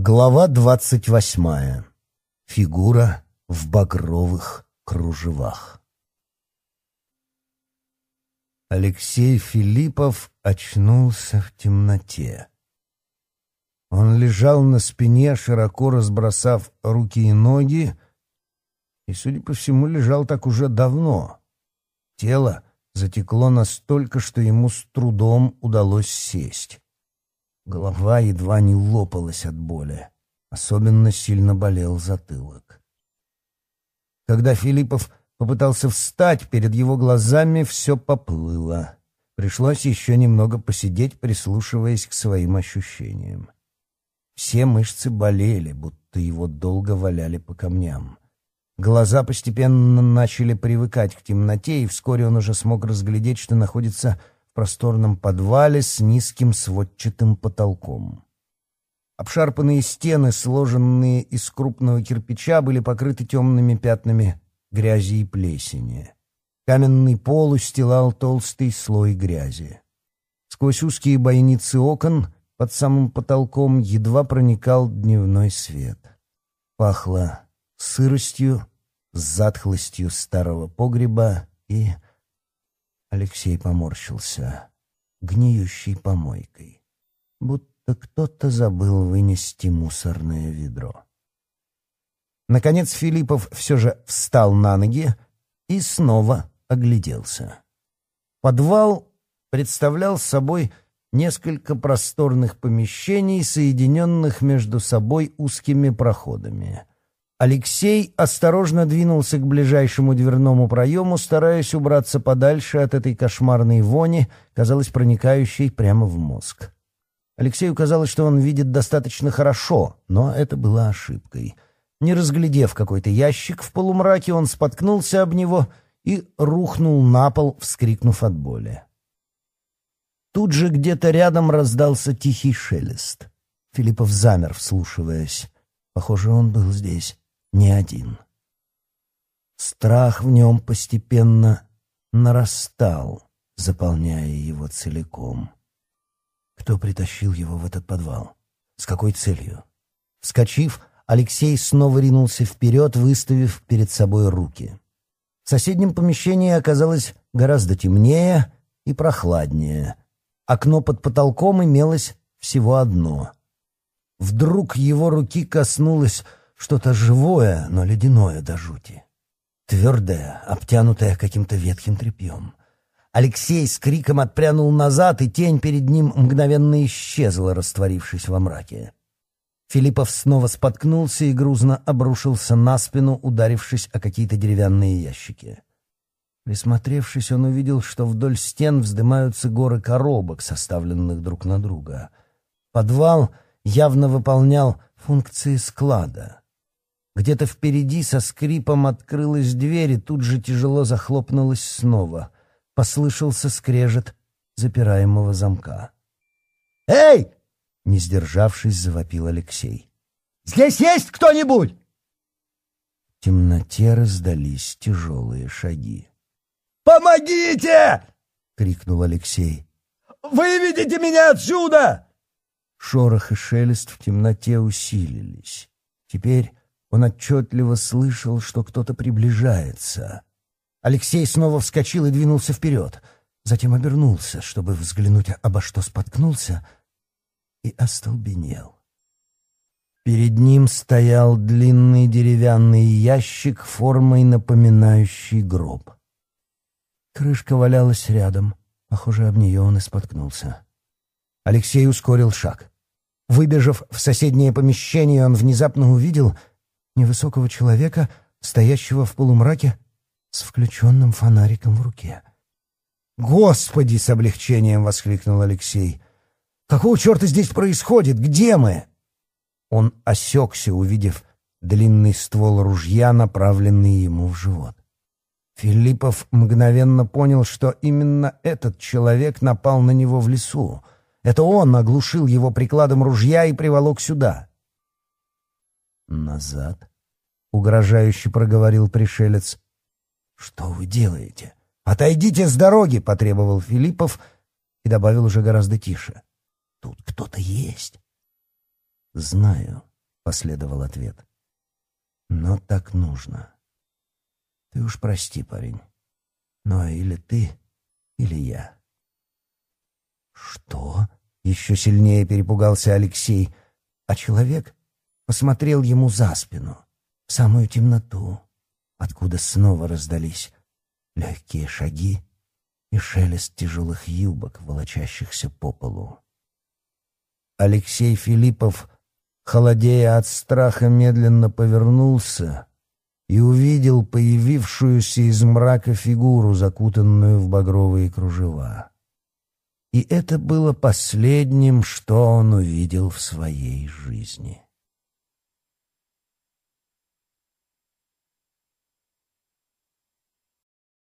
Глава двадцать восьмая. Фигура в багровых кружевах. Алексей Филиппов очнулся в темноте. Он лежал на спине, широко разбросав руки и ноги, и, судя по всему, лежал так уже давно. Тело затекло настолько, что ему с трудом удалось сесть. Голова едва не лопалась от боли. Особенно сильно болел затылок. Когда Филиппов попытался встать, перед его глазами все поплыло. Пришлось еще немного посидеть, прислушиваясь к своим ощущениям. Все мышцы болели, будто его долго валяли по камням. Глаза постепенно начали привыкать к темноте, и вскоре он уже смог разглядеть, что находится просторном подвале с низким сводчатым потолком. Обшарпанные стены, сложенные из крупного кирпича, были покрыты темными пятнами грязи и плесени. Каменный пол устилал толстый слой грязи. Сквозь узкие бойницы окон под самым потолком едва проникал дневной свет. Пахло сыростью, затхлостью старого погреба и Алексей поморщился. Гниющий помойкой. Будто кто-то забыл вынести мусорное ведро. Наконец Филиппов все же встал на ноги и снова огляделся. Подвал представлял собой несколько просторных помещений, соединенных между собой узкими проходами. Алексей осторожно двинулся к ближайшему дверному проему, стараясь убраться подальше от этой кошмарной вони, казалось, проникающей прямо в мозг. Алексею казалось, что он видит достаточно хорошо, но это была ошибкой. Не разглядев какой-то ящик в полумраке, он споткнулся об него и рухнул на пол, вскрикнув от боли. Тут же где-то рядом раздался тихий шелест. Филиппов замер, вслушиваясь. Похоже, он был здесь не один. Страх в нем постепенно нарастал, заполняя его целиком. Кто притащил его в этот подвал? С какой целью? Вскочив, Алексей снова ринулся вперед, выставив перед собой руки. В соседнем помещении оказалось гораздо темнее и прохладнее. Окно под потолком имелось всего одно. Вдруг его руки коснулось что-то живое, но ледяное до жути. Твердое, обтянутое каким-то ветхим тряпьем. Алексей с криком отпрянул назад, и тень перед ним мгновенно исчезла, растворившись во мраке. Филиппов снова споткнулся и грузно обрушился на спину, ударившись о какие-то деревянные ящики. Присмотревшись, он увидел, что вдоль стен вздымаются горы коробок, составленных друг на друга. Подвал явно выполнял функции склада. Где-то впереди со скрипом открылась дверь, и тут же тяжело захлопнулась снова. Послышался скрежет запираемого замка. «Эй!» — не сдержавшись, завопил Алексей. «Здесь есть кто-нибудь?» В темноте раздались тяжелые шаги. «Помогите!» — крикнул Алексей. «Выведите меня отсюда!» Шорох и шелест в темноте усилились. Теперь он отчетливо слышал, что кто-то приближается. Алексей снова вскочил и двинулся вперед, затем обернулся, чтобы взглянуть, обо что споткнулся, и остолбенел. Перед ним стоял длинный деревянный ящик формой, напоминающий гроб. Крышка валялась рядом, похоже, об нее он и споткнулся. Алексей ускорил шаг. Выбежав в соседнее помещение, он внезапно увидел — невысокого человека, стоящего в полумраке с включенным фонариком в руке. «Господи!» — с облегчением воскликнул Алексей. «Какого черта здесь происходит? Где мы?» Он осекся, увидев длинный ствол ружья, направленный ему в живот. Филиппов мгновенно понял, что именно этот человек напал на него в лесу. Это он оглушил его прикладом ружья и приволок сюда. «Назад?» — угрожающе проговорил пришелец. «Что вы делаете? Отойдите с дороги!» — потребовал Филиппов и добавил уже гораздо тише. «Тут кто-то есть». «Знаю», — последовал ответ. «Но так нужно». «Ты уж прости, парень, но или ты, или я». «Что?» — еще сильнее перепугался Алексей. «А человек посмотрел ему за спину, в самую темноту, откуда снова раздались легкие шаги и шелест тяжелых юбок, волочащихся по полу. Алексей Филиппов, холодея от страха, медленно повернулся и увидел появившуюся из мрака фигуру, закутанную в багровые кружева. И это было последним, что он увидел в своей жизни.